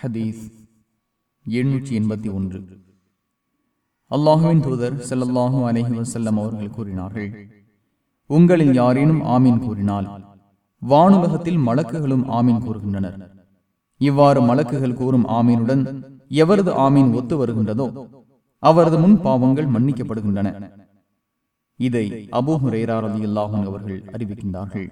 ஹதீஸ் எழுநூற்றி எண்பத்தி ஒன்று. அல்லாஹுவின் தூதர் ஸல்லல்லாஹு அலைஹி வஸல்லம் அவர்கள் கூறினார்கள் உங்களில் யாரேனும் ஆமீன் கூறினால் வானுலகத்தில் மலக்குகளும் ஆமீன் கூறுகின்றனர். இவ்வாறு மலக்குகள் கூறும் ஆமீனுடன் எவரது ஆமீன் ஒத்து வருகின்றதோ அவரது முன் பாவங்கள் மன்னிக்கப்படுகின்றன. இதை அபூ ஹுரைரா ரலியல்லாஹு அவர்கள் அறிவிக்கின்றார்கள்.